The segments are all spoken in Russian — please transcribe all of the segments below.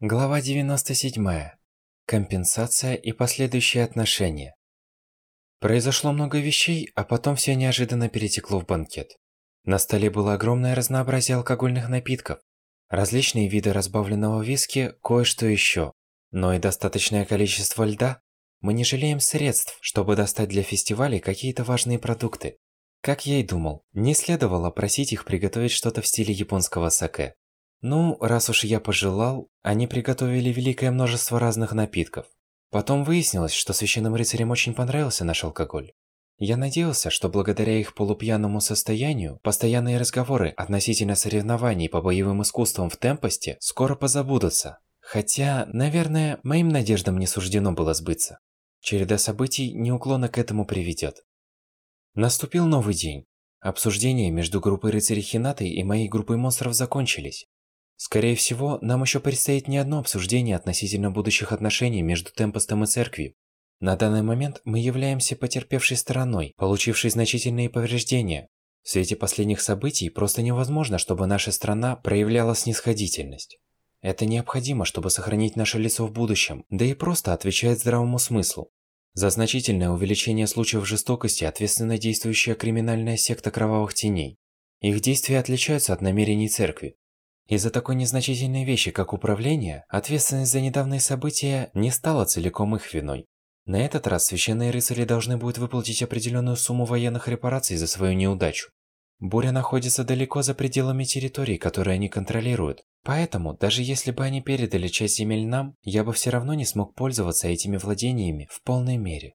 Глава 97. Компенсация и последующие отношения. Произошло много вещей, а потом все неожиданно перетекло в банкет. На столе было огромное разнообразие алкогольных напитков, различные виды разбавленного виски, кое-что еще, но и достаточное количество льда. Мы не жалеем средств, чтобы достать для фестивалей какие-то важные продукты. Как я и думал, не следовало просить их приготовить что-то в стиле японского саке. Ну, раз уж я пожелал, они приготовили великое множество разных напитков. Потом выяснилось, что священным рыцарям очень понравился наш алкоголь. Я надеялся, что благодаря их полупьяному состоянию, постоянные разговоры относительно соревнований по боевым искусствам в темпосте скоро позабудутся. Хотя, наверное, моим надеждам не суждено было сбыться. Череда событий неуклонно к этому приведет. Наступил новый день. Обсуждения между группой рыцарей Хинаты и моей группой монстров закончились. Скорее всего, нам еще предстоит не одно обсуждение относительно будущих отношений между Темпостом и Церковью. На данный момент мы являемся потерпевшей стороной, получившей значительные повреждения. В свете последних событий просто невозможно, чтобы наша страна проявляла снисходительность. Это необходимо, чтобы сохранить наше лицо в будущем, да и просто отвечает здравому смыслу. За значительное увеличение случаев жестокости ответственна действующая криминальная секта Кровавых Теней. Их действия отличаются от намерений церкви. Из-за такой незначительной вещи, как управление, ответственность за недавние события не стала целиком их виной. На этот раз священные рыцари должны будут выплатить определенную сумму военных репараций за свою неудачу. Буря находится далеко за пределами территории, которые они контролируют. Поэтому, даже если бы они передали часть земель нам, я бы все равно не смог пользоваться этими владениями в полной мере.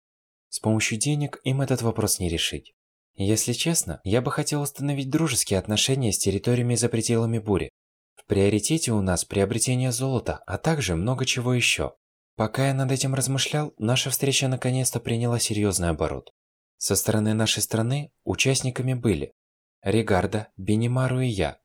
С помощью денег им этот вопрос не решить. Если честно, я бы хотел установить дружеские отношения с территориями за пределами бури, в приоритете у нас приобретение золота, а также много чего еще. Пока я над этим размышлял, наша встреча наконец-то приняла серьезный оборот. Со стороны нашей страны участниками были Регарда, Бенимару и я.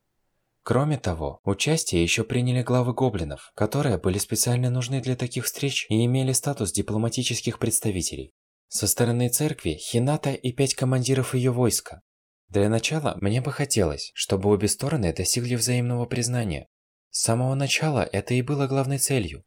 Кроме того, участие еще приняли главы гоблинов, которые были специально нужны для таких встреч и имели статус дипломатических представителей. Со стороны церкви Хината и пять командиров ее войска, для начала, мне бы хотелось, чтобы обе стороны достигли взаимного признания. С самого начала это и было главной целью.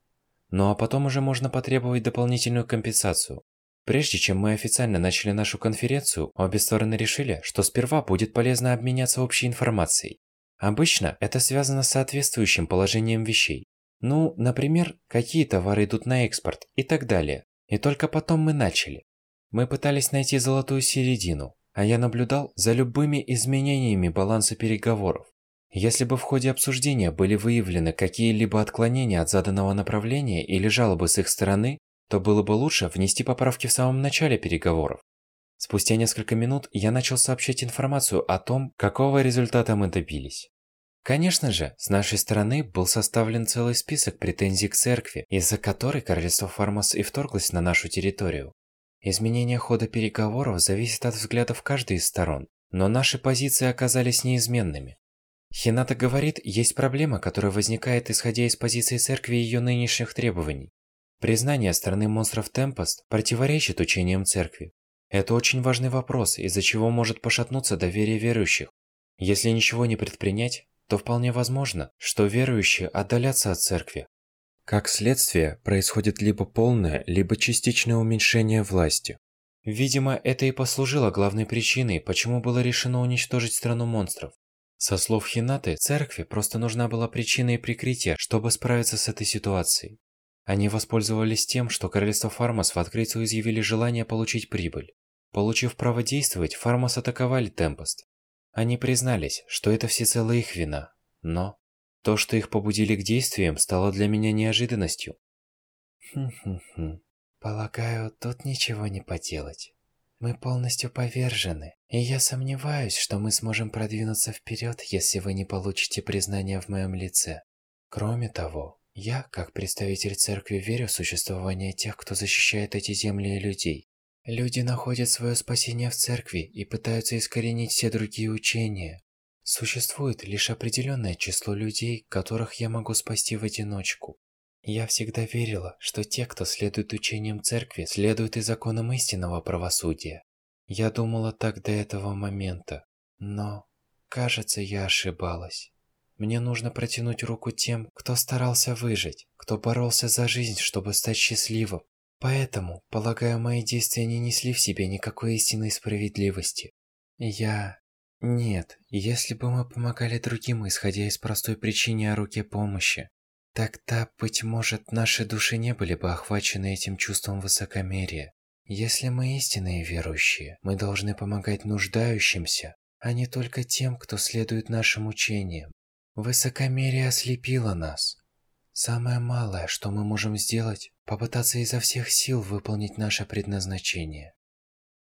Ну а потом уже можно потребовать дополнительную компенсацию. Прежде чем мы официально начали нашу конференцию, обе стороны решили, что сперва будет полезно обменяться общей информацией. Обычно это связано с соответствующим положением вещей. Ну, например, какие товары идут на экспорт и так далее. И только потом мы начали. Мы пытались найти золотую середину, а я наблюдал за любыми изменениями баланса переговоров. Если бы в ходе обсуждения были выявлены какие-либо отклонения от заданного направления или жалобы с их стороны, то было бы лучше внести поправки в самом начале переговоров. Спустя несколько минут я начал сообщать информацию о том, какого результата мы добились. Конечно же, с нашей стороны был составлен целый список претензий к церкви, из-за которой королевство Фармас и вторглось на нашу территорию. Изменение хода переговоров зависит от взглядов каждой из сторон, но наши позиции оказались неизменными. Хината говорит, есть проблема, которая возникает исходя из позиции церкви и ее нынешних требований. Признание стороны монстров Темпост противоречит учениям церкви. Это очень важный вопрос, из-за чего может пошатнуться доверие верующих. Если ничего не предпринять, то вполне возможно, что верующие отдалятся от церкви, как следствие, происходит либо полное, либо частичное уменьшение власти. Видимо, это и послужило главной причиной, почему было решено уничтожить страну монстров. Со слов Хинаты, церкви просто нужна была причина и прикрытие, чтобы справиться с этой ситуацией. Они воспользовались тем, что королевство Фармас в открытую изъявили желание получить прибыль. Получив право действовать, Фармас атаковали Темпост. Они признались, что это всецело их вина, но... То, что их побудили к действиям, стало для меня неожиданностью. Хм-хм-хм. Полагаю, тут ничего не поделать. Мы полностью повержены, и я сомневаюсь, что мы сможем продвинуться вперед, если вы не получите признания в моем лице. Кроме того, я, как представитель церкви, верю в существование тех, кто защищает эти земли и людей. Люди находят свое спасение в церкви и пытаются искоренить все другие учения. Существует лишь определенное число людей, которых я могу спасти в одиночку. Я всегда верила, что те, кто следует учениям церкви, следуют и законам истинного правосудия. Я думала так до этого момента, но, кажется, я ошибалась. мне нужно протянуть руку тем, кто старался выжить, кто боролся за жизнь, чтобы стать счастливым. Поэтому, полагаю, мои действия не несли в себе никакой истинной справедливости. Я... Нет, если бы мы помогали другим, исходя из простой причины о руке помощи, тогда, быть может, наши души не были бы охвачены этим чувством высокомерия. Если мы истинные верующие, мы должны помогать нуждающимся, а не только тем, кто следует нашим учениям. Высокомерие ослепило нас. Самое малое, что мы можем сделать, попытаться изо всех сил выполнить наше предназначение.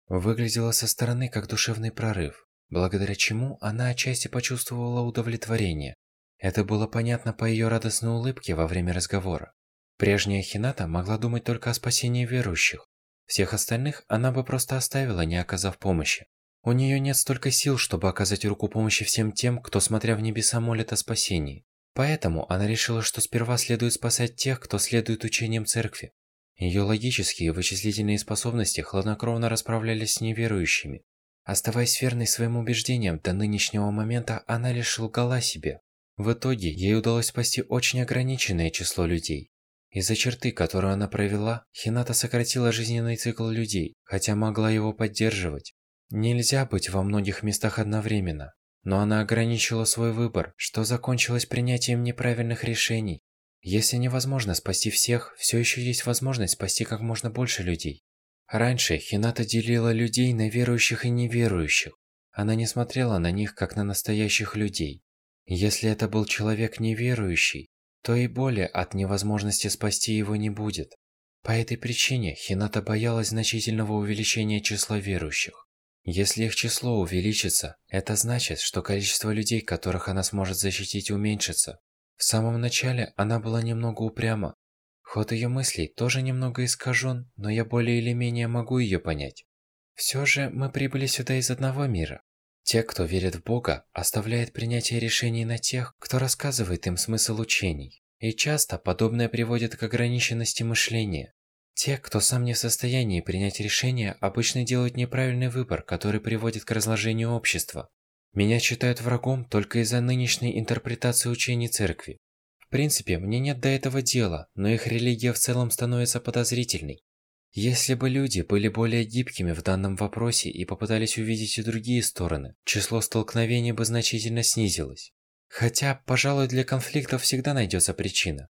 Выглядело со стороны как душевный прорыв, благодаря чему она отчасти почувствовала удовлетворение. Это было понятно по ее радостной улыбке во время разговора. Прежняя Хината могла думать только о спасении верующих. Всех остальных она бы просто оставила, не оказав помощи. У нее нет столько сил, чтобы оказать руку помощи всем тем, кто, смотря в небеса, молит о спасении. Поэтому она решила, что сперва следует спасать тех, кто следует учениям церкви. Ее логические и вычислительные способности хладнокровно расправлялись с неверующими. Оставаясь верной своим убеждениям до нынешнего момента, она лишь лгала себе. В итоге, ей удалось спасти очень ограниченное число людей. Из-за черты, которую она провела, Хината сократила жизненный цикл людей, хотя могла его поддерживать. Нельзя быть во многих местах одновременно, но она ограничила свой выбор, что закончилось принятием неправильных решений. Если невозможно спасти всех, все еще есть возможность спасти как можно больше людей. Раньше Хината делила людей на верующих и неверующих. Она не смотрела на них как на настоящих людей. Если это был человек неверующий, то и боли от невозможности спасти его не будет. По этой причине Хината боялась значительного увеличения числа верующих. Если их число увеличится, это значит, что количество людей, которых она сможет защитить, уменьшится. В самом начале она была немного упряма. Ход ее мыслей тоже немного искажен, но я более или менее могу ее понять. Все же мы прибыли сюда из одного мира. Те, кто верит в Бога, оставляют принятие решений на тех, кто рассказывает им смысл учений. И часто подобное приводит к ограниченности мышления. Те, кто сам не в состоянии принять решение, обычно делают неправильный выбор, который приводит к разложению общества. Меня считают врагом только из-за нынешней интерпретации учений церкви. Принципе, мне нет до этого дела, но их религия в целом становится подозрительной. Если бы люди были более гибкими в данном вопросе и попытались увидеть и другие стороны, число столкновений бы значительно снизилось. Хотя, пожалуй, для конфликтов всегда найдется причина.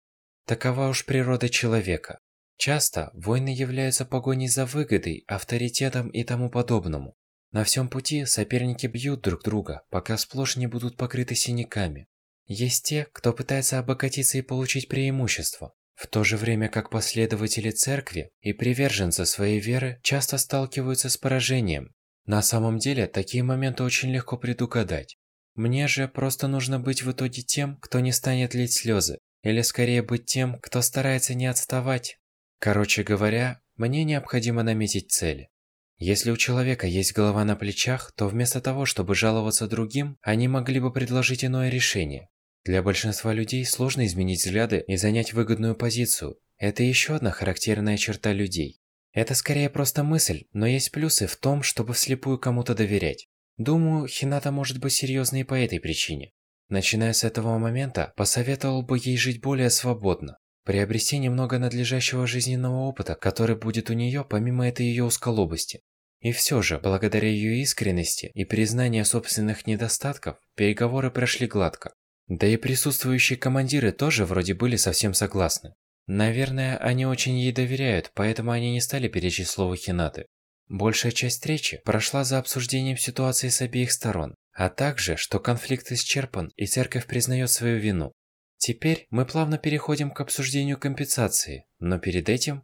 Такова уж природа человека. Часто войны являются погоней за выгодой, авторитетом и тому подобному. На всем пути соперники бьют друг друга, пока сплошь не будут покрыты синяками. Есть те, кто пытается обогатиться и получить преимущество, в то же время как последователи церкви и приверженцы своей веры часто сталкиваются с поражением. На самом деле, такие моменты очень легко предугадать. Мне же просто нужно быть в итоге тем, кто не станет лить слезы, или скорее быть тем, кто старается не отставать. Короче говоря, мне необходимо наметить цели. Если у человека есть голова на плечах, то вместо того, чтобы жаловаться другим, они могли бы предложить иное решение. Для большинства людей сложно изменить взгляды и занять выгодную позицию. Это еще одна характерная черта людей. Это скорее просто мысль, но есть плюсы в том, чтобы вслепую кому-то доверять. Думаю, Хината может быть серьезной по этой причине. Начиная с этого момента, посоветовал бы ей жить более свободно приобрести немного надлежащего жизненного опыта, который будет у нее помимо этой ее узколобости. И все же, благодаря ее искренности и признанию собственных недостатков, переговоры прошли гладко. Да и присутствующие командиры тоже вроде были совсем согласны. Наверное, они очень ей доверяют, поэтому они не стали перечить слово Хинаты. Большая часть встречи прошла за обсуждением ситуации с обеих сторон, а также, что конфликт исчерпан и церковь признает свою вину. Теперь мы плавно переходим к обсуждению компенсации, но перед этим...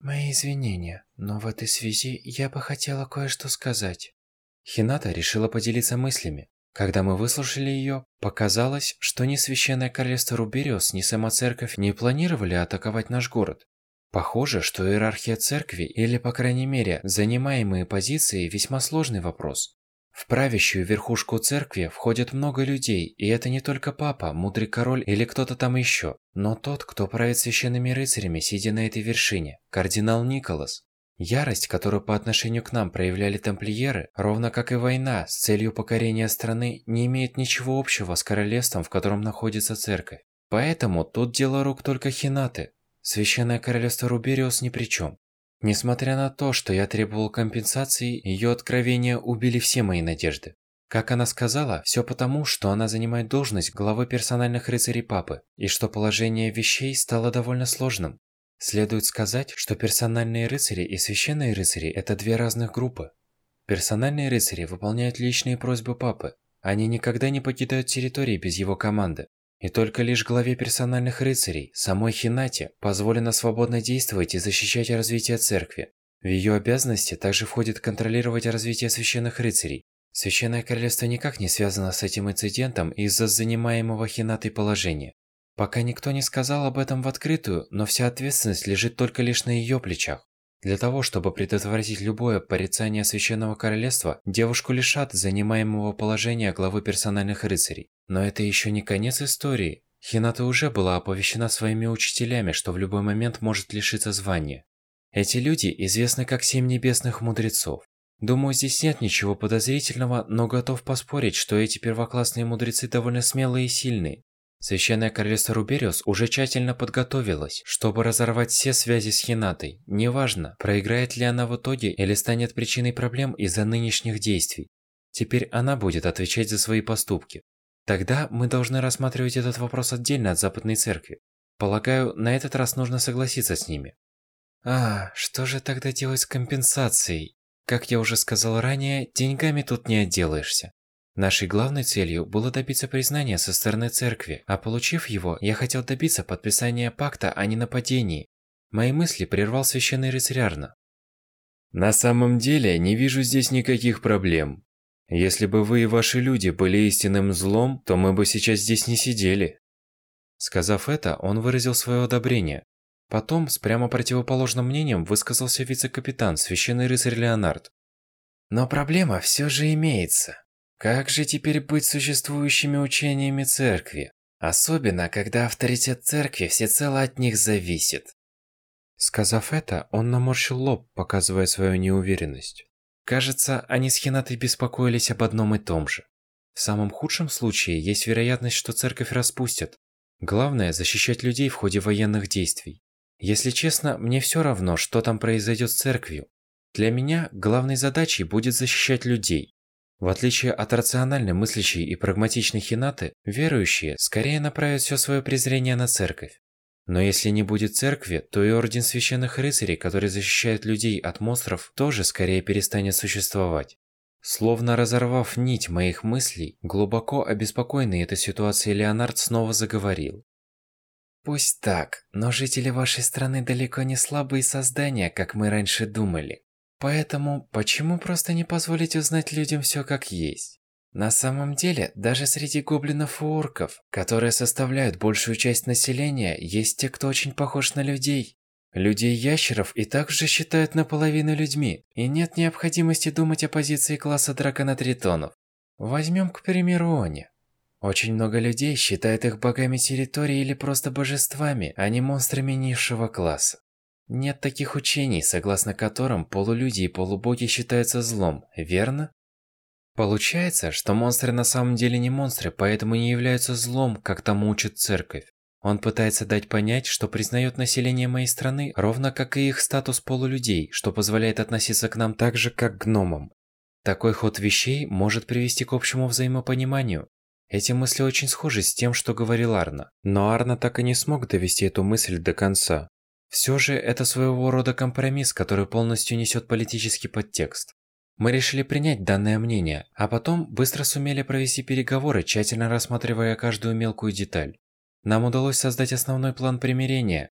Мои извинения, но в этой связи я бы хотела кое-что сказать. Хината решила поделиться мыслями. Когда мы выслушали ее, показалось, что ни Священное Королевство Рубериус, ни сама Церковь не планировали атаковать наш город. Похоже, что иерархия Церкви, или по крайней мере, занимаемые позиции, весьма сложный вопрос. В правящую верхушку церкви входит много людей, и это не только папа, мудрый король или кто-то там еще, но тот, кто правит священными рыцарями, сидя на этой вершине, кардинал Николас. Ярость, которую по отношению к нам проявляли тамплиеры, ровно как и война с целью покорения страны, не имеет ничего общего с королевством, в котором находится церковь. Поэтому тут дело рук только Хинаты. Священное королевство Рубериус ни при чем. Несмотря на то, что я требовал компенсации, ее откровения убили все мои надежды. Как она сказала, все потому, что она занимает должность главы персональных рыцарей Папы, и что положение вещей стало довольно сложным. Следует сказать, что персональные рыцари и священные рыцари – это две разных группы. Персональные рыцари выполняют личные просьбы папы. Они никогда не покидают территории без его команды. И только лишь главе персональных рыцарей, самой Хинате, позволено свободно действовать и защищать развитие церкви. В ее обязанности также входит контролировать развитие священных рыцарей. Священное королевство никак не связано с этим инцидентом из-за занимаемого Хинатой положения. Пока никто не сказал об этом в открытую, но вся ответственность лежит только лишь на ее плечах. Для того, чтобы предотвратить любое порицание Священного Королевства, девушку лишат занимаемого положения главы персональных рыцарей. Но это еще не конец истории. Хината уже была оповещена своими учителями, что в любой момент может лишиться звания. Эти люди известны как Семь Небесных Мудрецов. Думаю, здесь нет ничего подозрительного, но готов поспорить, что эти первоклассные мудрецы довольно смелые и сильные. Священное королевство Рубериус уже тщательно подготовилось, чтобы разорвать все связи с Хинатой. Неважно, проиграет ли она в итоге или станет причиной проблем из-за нынешних действий. Теперь она будет отвечать за свои поступки. Тогда мы должны рассматривать этот вопрос отдельно от Западной Церкви. Полагаю, на этот раз нужно согласиться с ними. А, что же тогда делать с компенсацией? Как я уже сказал ранее, деньгами тут не отделаешься. Нашей главной целью было добиться признания со стороны церкви, а получив его, я хотел добиться подписания пакта о ненападении. Мои мысли прервал священный рыцарь Арна. На самом деле, не вижу здесь никаких проблем. Если бы вы и ваши люди были истинным злом, то мы бы сейчас здесь не сидели. Сказав это, он выразил свое одобрение. Потом, с прямо противоположным мнением, высказался вице-капитан, священный рыцарь Леонард. Но проблема все же имеется. Как же теперь быть существующими учениями церкви? Особенно, когда авторитет церкви всецело от них зависит. Сказав это, он наморщил лоб, показывая свою неуверенность. Кажется, они с Хинатой беспокоились об одном и том же. В самом худшем случае есть вероятность, что церковь распустят. Главное – защищать людей в ходе военных действий. Если честно, мне все равно, что там произойдет с церковью. Для меня главной задачей будет защищать людей. В отличие от рационально мыслящей и прагматичной Хинаты, верующие скорее направят все свое презрение на церковь. Но если не будет церкви, то и Орден Священных Рыцарей, который защищает людей от монстров, тоже скорее перестанет существовать. Словно разорвав нить моих мыслей, глубоко обеспокоенный этой ситуацией Леонард снова заговорил. «Пусть так, но жители вашей страны далеко не слабые создания, как мы раньше думали. Поэтому, почему просто не позволить узнать людям все как есть? На самом деле, даже среди гоблинов и орков, которые составляют большую часть населения, есть те, кто очень похож на людей. Людей-ящеров и также считают наполовину людьми, и нет необходимости думать о позиции класса дракона-тритонов. Возьмем, к примеру, Они. Очень много людей считают их богами территории или просто божествами, а не монстрами низшего класса. Нет таких учений, согласно которым полулюди и полубоги считаются злом, верно? Получается, что монстры на самом деле не монстры, поэтому не являются злом, как тому учит церковь. Он пытается дать понять, что признает население моей страны, ровно как и их статус полулюдей, что позволяет относиться к нам так же, как к гномам. Такой ход вещей может привести к общему взаимопониманию. Эти мысли очень схожи с тем, что говорил Арна. Но Арна так и не смог довести эту мысль до конца. Все же это своего рода компромисс, который полностью несет политический подтекст. Мы решили принять данное мнение, а потом быстро сумели провести переговоры, тщательно рассматривая каждую мелкую деталь. Нам удалось создать основной план примирения.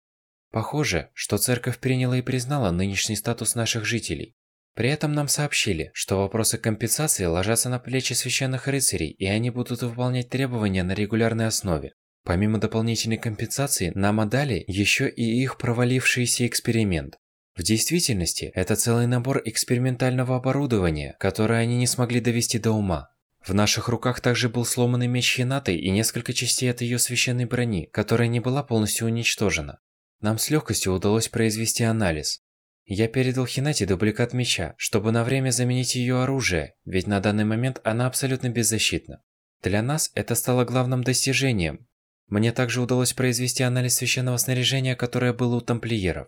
Похоже, что церковь приняла и признала нынешний статус наших жителей. При этом нам сообщили, что вопросы компенсации ложатся на плечи священных рыцарей, и они будут выполнять требования на регулярной основе. Помимо дополнительной компенсации, нам отдали еще и их провалившийся эксперимент. В действительности, это целый набор экспериментального оборудования, которое они не смогли довести до ума. В наших руках также был сломанный меч Хинаты и несколько частей от ее священной брони, которая не была полностью уничтожена. Нам с легкостью удалось произвести анализ. Я передал Хинате дубликат меча, чтобы на время заменить ее оружие, ведь на данный момент она абсолютно беззащитна. Для нас это стало главным достижением. Мне также удалось произвести анализ священного снаряжения, которое было у тамплиеров.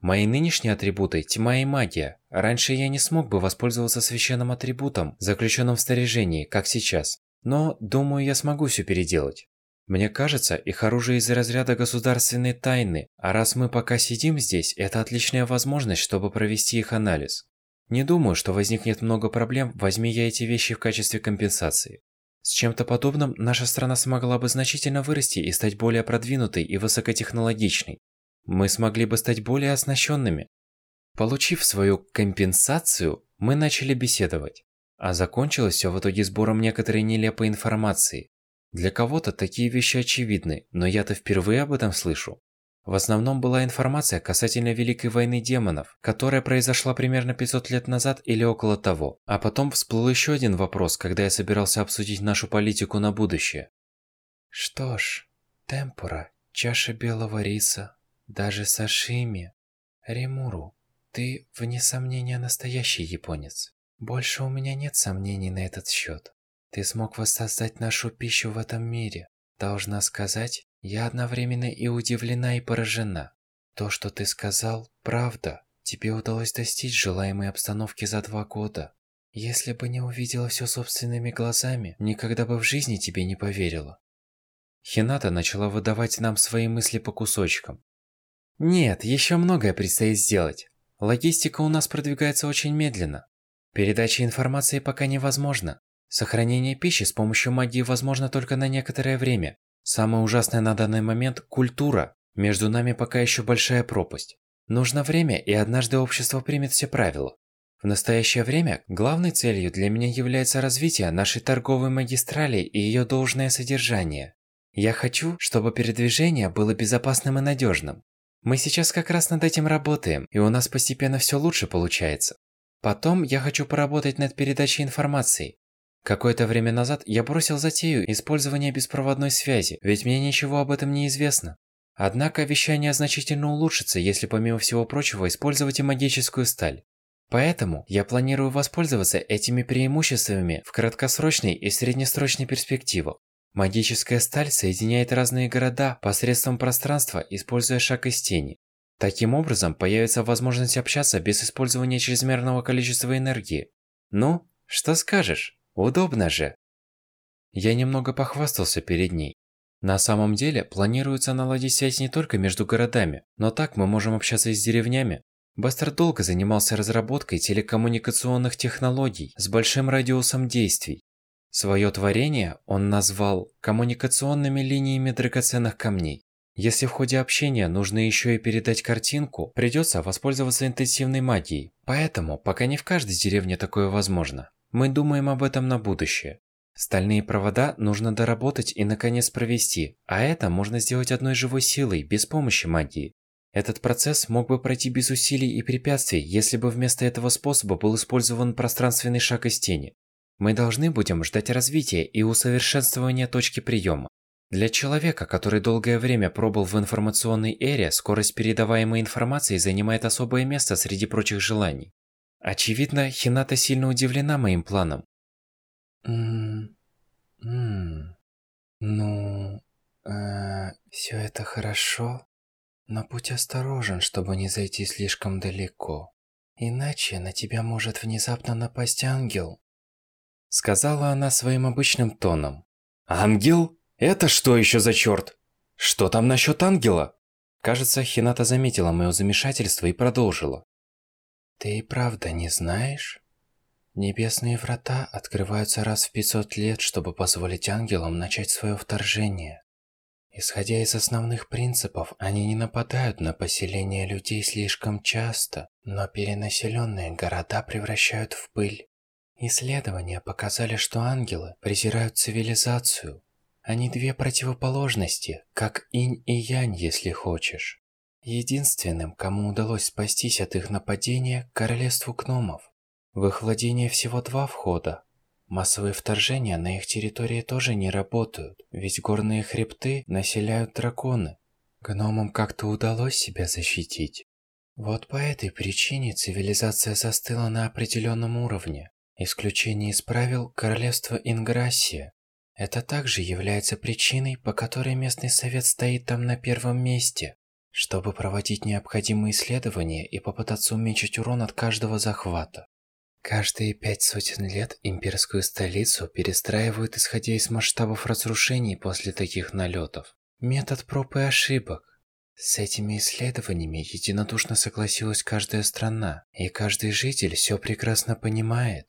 Мои нынешние атрибуты – тьма и магия. Раньше я не смог бы воспользоваться священным атрибутом, заключенным в снаряжении, как сейчас. Но, думаю, я смогу все переделать. Мне кажется, их оружие из разряда государственной тайны, а раз мы пока сидим здесь, это отличная возможность, чтобы провести их анализ. Не думаю, что возникнет много проблем, возьми я эти вещи в качестве компенсации. С чем-то подобным наша страна смогла бы значительно вырасти и стать более продвинутой и высокотехнологичной. Мы смогли бы стать более оснащенными. Получив свою компенсацию, мы начали беседовать. А закончилось все в итоге сбором некоторой нелепой информации. Для кого-то такие вещи очевидны, но я-то впервые об этом слышу. В основном была информация касательно Великой войны демонов, которая произошла примерно 500 лет назад или около того. А потом всплыл еще один вопрос, когда я собирался обсудить нашу политику на будущее. Что ж, темпура, чаша белого риса, даже сашими. Римуру, ты, вне сомнения, настоящий японец. Больше у меня нет сомнений на этот счет. Ты смог воссоздать нашу пищу в этом мире. Должна сказать, я одновременно и удивлена, и поражена. То, что ты сказал, правда. Тебе удалось достичь желаемой обстановки за два года. Если бы не увидела все собственными глазами, никогда бы в жизни тебе не поверила. Хината начала выдавать нам свои мысли по кусочкам. Нет, еще многое предстоит сделать. Логистика у нас продвигается очень медленно. Передача информации пока невозможна. Сохранение пищи с помощью магии возможно только на некоторое время. Самое ужасное на данный момент – культура. Между нами пока еще большая пропасть. Нужно время, и однажды общество примет все правила. В настоящее время главной целью для меня является развитие нашей торговой магистрали и ее должное содержание. Я хочу, чтобы передвижение было безопасным и надежным. Мы сейчас как раз над этим работаем, и у нас постепенно все лучше получается. Потом я хочу поработать над передачей информации. Какое-то время назад я бросил затею использования беспроводной связи, ведь мне ничего об этом не известно. Однако вещание значительно улучшится, если помимо всего прочего использовать и магическую сталь. Поэтому я планирую воспользоваться этими преимуществами в краткосрочной и среднесрочной перспективах. Магическая сталь соединяет разные города посредством пространства, используя шаг из тени. Таким образом, появится возможность общаться без использования чрезмерного количества энергии. Ну, что скажешь? Удобно же. Я немного похвастался перед ней. На самом деле, планируется наладить связь не только между городами, но так мы можем общаться и с деревнями. Бастер долго занимался разработкой телекоммуникационных технологий с большим радиусом действий. Свое творение он назвал коммуникационными линиями драгоценных камней. Если в ходе общения нужно еще и передать картинку, придется воспользоваться интенсивной магией. Поэтому пока не в каждой деревне такое возможно. Мы думаем об этом на будущее. Стальные провода нужно доработать и наконец провести, а это можно сделать одной живой силой, без помощи магии. Этот процесс мог бы пройти без усилий и препятствий, если бы вместо этого способа был использован пространственный шаг из тени. Мы должны будем ждать развития и усовершенствования точки приема. Для человека, который долгое время пробыл в информационной эре, скорость передаваемой информации занимает особое место среди прочих желаний. Очевидно, Хината сильно удивлена моим планом. Ммм... Ммм... Ну... Э, все это хорошо, но будь осторожен, чтобы не зайти слишком далеко. Иначе на тебя может внезапно напасть ангел. Сказала она своим обычным тоном. Ангел? Это что еще за черт? Что там насчет ангела? Кажется, Хината заметила мое замешательство и продолжила. Ты и правда не знаешь? Небесные врата открываются раз в 500 лет, чтобы позволить ангелам начать свое вторжение. Исходя из основных принципов, они не нападают на поселения людей слишком часто, но перенаселенные города превращают в пыль. Исследования показали, что ангелы презирают цивилизацию. Они две противоположности, как инь и янь, если хочешь. Единственным, кому удалось спастись от их нападения – королевству гномов. В их владение всего два входа. Массовые вторжения на их территории тоже не работают, ведь горные хребты населяют драконы. Гномам как-то удалось себя защитить. Вот по этой причине цивилизация застыла на определенном уровне. Исключение из правил Королевства Инграссия. Это также является причиной, по которой местный совет стоит там на первом месте, чтобы проводить необходимые исследования и попытаться уменьшить урон от каждого захвата. Каждые пять сотен лет имперскую столицу перестраивают исходя из масштабов разрушений после таких налетов. Метод проб и ошибок. С этими исследованиями единодушно согласилась каждая страна, и каждый житель все прекрасно понимает.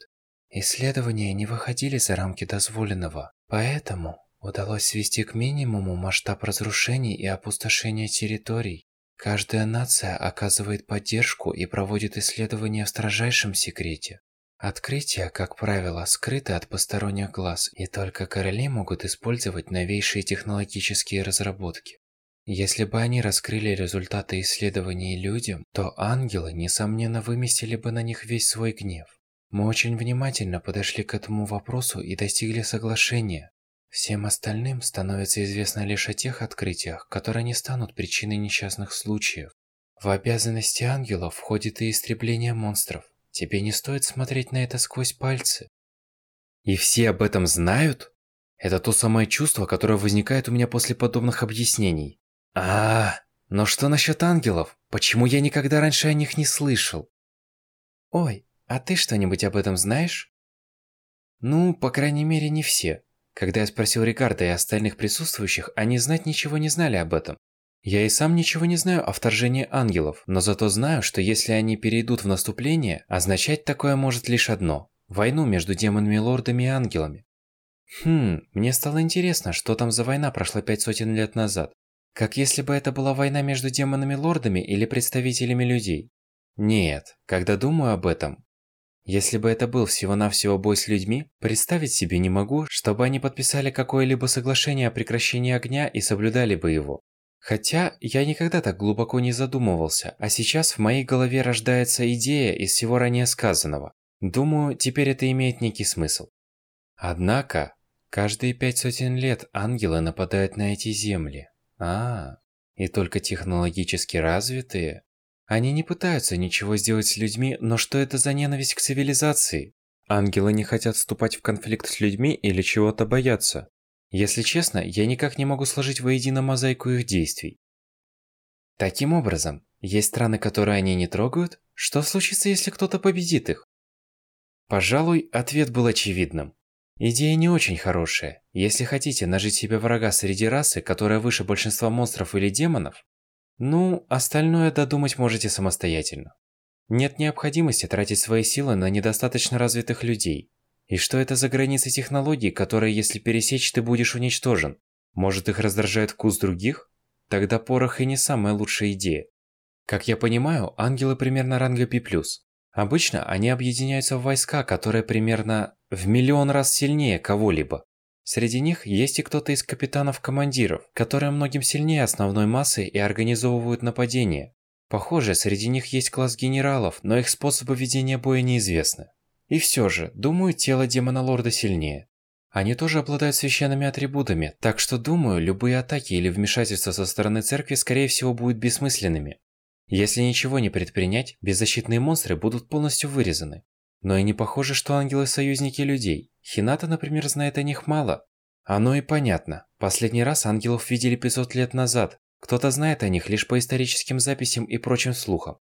Исследования не выходили за рамки дозволенного, поэтому удалось свести к минимуму масштаб разрушений и опустошения территорий. Каждая нация оказывает поддержку и проводит исследования в строжайшем секрете. Открытия, как правило, скрыты от посторонних глаз, и только короли могут использовать новейшие технологические разработки. Если бы они раскрыли результаты исследований людям, то ангелы, несомненно, выместили бы на них весь свой гнев. Мы очень внимательно подошли к этому вопросу и достигли соглашения. Всем остальным становится известно лишь о тех открытиях, которые не станут причиной несчастных случаев. В обязанности ангелов входит и истребление монстров. Тебе не стоит смотреть на это сквозь пальцы. И все об этом знают? Это то самое чувство, которое возникает у меня после подобных объяснений. А, но что насчет ангелов? Почему я никогда раньше о них не слышал? Ой, а ты что-нибудь об этом знаешь? Ну, по крайней мере, не все. Когда я спросил Рикардо и остальных присутствующих, они знать ничего не знали об этом. Я и сам ничего не знаю о вторжении ангелов, но зато знаю, что если они перейдут в наступление, означать такое может лишь одно – войну между демонами-лордами и ангелами. Хм, мне стало интересно, что там за война прошла пять сотен лет назад. Как если бы это была война между демонами-лордами или представителями людей. Нет, когда думаю об этом, если бы это был всего-навсего бой с людьми, представить себе не могу, чтобы они подписали какое-либо соглашение о прекращении огня и соблюдали бы его. Хотя я никогда так глубоко не задумывался, а сейчас в моей голове рождается идея из всего ранее сказанного. Думаю, теперь это имеет некий смысл. Однако, каждые пять сотен лет ангелы нападают на эти земли. А, и только технологически развитые? Они не пытаются ничего сделать с людьми, но что это за ненависть к цивилизации? Ангелы не хотят вступать в конфликт с людьми или чего-то боятся. Если честно, я никак не могу сложить воедино мозаику их действий. Таким образом, есть страны, которые они не трогают? Что случится, если кто-то победит их? Пожалуй, ответ был очевидным. Идея не очень хорошая. Если хотите нажить себе врага среди расы, которая выше большинства монстров или демонов, ну, остальное додумать можете самостоятельно. Нет необходимости тратить свои силы на недостаточно развитых людей. И что это за границы технологий, которые, если пересечь, ты будешь уничтожен? Может, их раздражает вкус других? Тогда порох и не самая лучшая идея. Как я понимаю, ангелы примерно ранга P+. Обычно они объединяются в войска, которые примерно в миллион раз сильнее кого-либо. Среди них есть и кто-то из капитанов-командиров, которые многим сильнее основной массы и организовывают нападения. Похоже, среди них есть класс генералов, но их способы ведения боя неизвестны. И все же, думаю, тело демона-лорда сильнее. Они тоже обладают священными атрибутами, так что думаю, любые атаки или вмешательства со стороны церкви скорее всего будут бессмысленными. Если ничего не предпринять, беззащитные монстры будут полностью вырезаны. Но и не похоже, что ангелы союзники людей. Хината, например, знает о них мало. Оно и понятно. Последний раз ангелов видели 500 лет назад. Кто-то знает о них лишь по историческим записям и прочим слухам.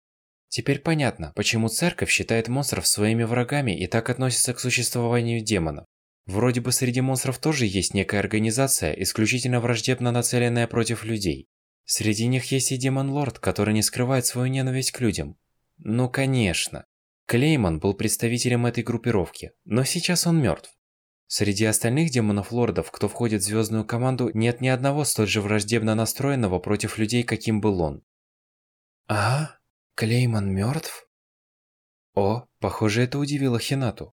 Теперь понятно, почему церковь считает монстров своими врагами и так относится к существованию демонов. Вроде бы среди монстров тоже есть некая организация, исключительно враждебно нацеленная против людей. Среди них есть и демон-лорд, который не скрывает свою ненависть к людям. Ну конечно. Клейман был представителем этой группировки, но сейчас он мертв. Среди остальных демонов-лордов, кто входит в звездную команду, нет ни одного столь же враждебно настроенного против людей, каким был он. А? Клейман мертв? О, похоже, это удивило Хинату.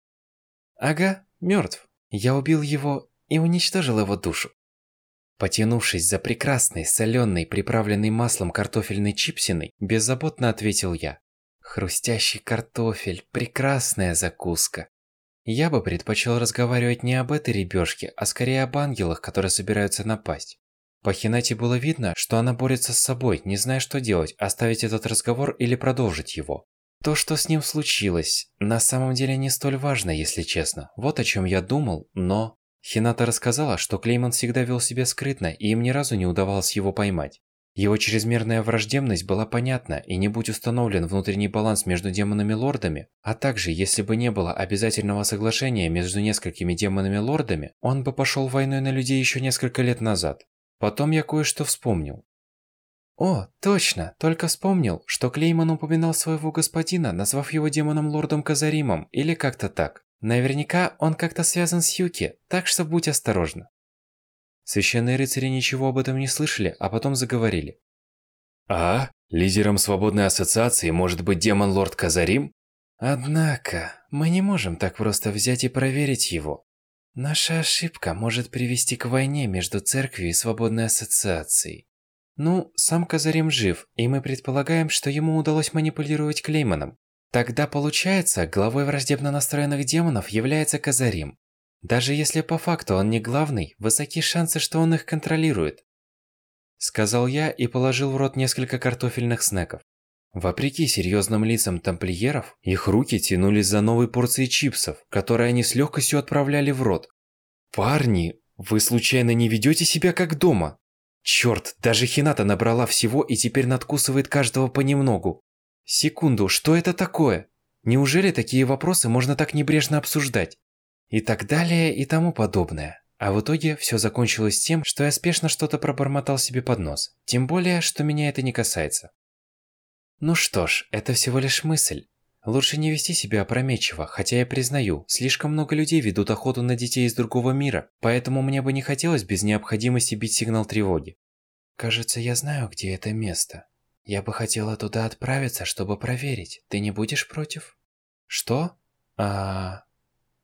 Ага, мертв. Я убил его и уничтожил его душу. Потянувшись за прекрасной, соленой, приправленной маслом картофельной чипсиной, беззаботно ответил я. Хрустящий картофель – прекрасная закуска. Я бы предпочел разговаривать не об этой ребёшке, а скорее об ангелах, которые собираются напасть. По Хинате было видно, что она борется с собой, не зная, что делать, оставить этот разговор или продолжить его. То, что с ним случилось, на самом деле не столь важно, если честно. Вот о чем я думал, но... Хината рассказала, что Клейман всегда вел себя скрытно, и им ни разу не удавалось его поймать. Его чрезмерная враждебность была понятна, и не будь установлен внутренний баланс между демонами-лордами, а также если бы не было обязательного соглашения между несколькими демонами-лордами, он бы пошел войной на людей еще несколько лет назад. Потом я кое-что вспомнил. О, точно, только вспомнил, что Клейман упоминал своего господина, назвав его демоном-лордом Казаримом, или как-то так. Наверняка он как-то связан с Юки, так что будь осторожна. Священные рыцари ничего об этом не слышали, а потом заговорили. А? Лидером свободной ассоциации может быть демон-лорд Казарим? Однако, мы не можем так просто взять и проверить его. Наша ошибка может привести к войне между церковью и свободной ассоциацией. Ну, сам Казарим жив, и мы предполагаем, что ему удалось манипулировать Клейманом. Тогда получается, главой враждебно настроенных демонов является Казарим. Даже если по факту он не главный, высоки шансы, что он их контролирует. Сказал я и положил в рот несколько картофельных снеков. Вопреки серьезным лицам тамплиеров, их руки тянулись за новой порцией чипсов, которые они с легкостью отправляли в рот. «Парни, вы случайно не ведете себя как дома?» Черт, даже Хината набрала всего и теперь надкусывает каждого понемногу. Секунду, что это такое? Неужели такие вопросы можно так небрежно обсуждать? И так далее и тому подобное. А в итоге все закончилось тем, что я спешно что-то пробормотал себе под нос. Тем более, что меня это не касается. Ну что ж, это всего лишь мысль. Лучше не вести себя опрометчиво, хотя я признаю, слишком много людей ведут охоту на детей из другого мира, поэтому мне бы не хотелось без необходимости бить сигнал тревоги. Кажется, я знаю, где это место. Я бы хотела туда отправиться, чтобы проверить. Ты не будешь против? Что? А...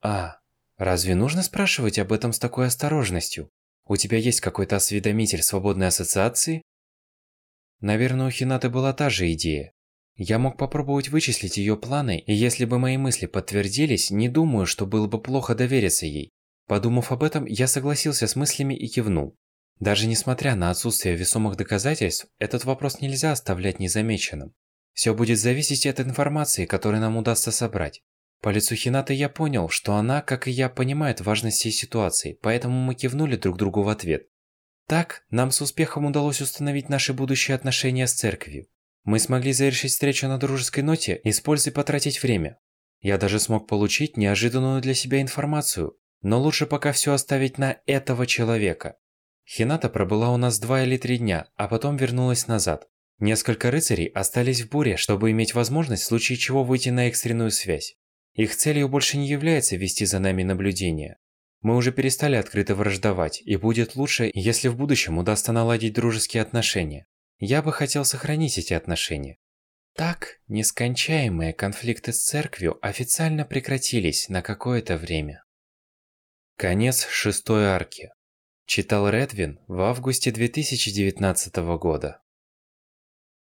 А... Разве нужно спрашивать об этом с такой осторожностью? У тебя есть какой-то осведомитель свободной ассоциации? Наверное, у Хинаты была та же идея. Я мог попробовать вычислить ее планы, и если бы мои мысли подтвердились, не думаю, что было бы плохо довериться ей. Подумав об этом, я согласился с мыслями и кивнул. Даже несмотря на отсутствие весомых доказательств, этот вопрос нельзя оставлять незамеченным. Все будет зависеть от информации, которую нам удастся собрать. По лицу Хинаты я понял, что она, как и я, понимает важность всей ситуации, поэтому мы кивнули друг другу в ответ. Так, нам с успехом удалось установить наши будущие отношения с церковью. Мы смогли завершить встречу на дружеской ноте, используя потратить время. Я даже смог получить неожиданную для себя информацию, но лучше пока все оставить на этого человека. Хината пробыла у нас два или три дня, а потом вернулась назад. Несколько рыцарей остались в буре, чтобы иметь возможность в случае чего выйти на экстренную связь. Их целью больше не является вести за нами наблюдение. Мы уже перестали открыто враждовать, и будет лучше, если в будущем удастся наладить дружеские отношения. Я бы хотел сохранить эти отношения. Так, нескончаемые конфликты с церковью официально прекратились на какое-то время. Конец шестой арки. Читал Редвин в августе 2019 года.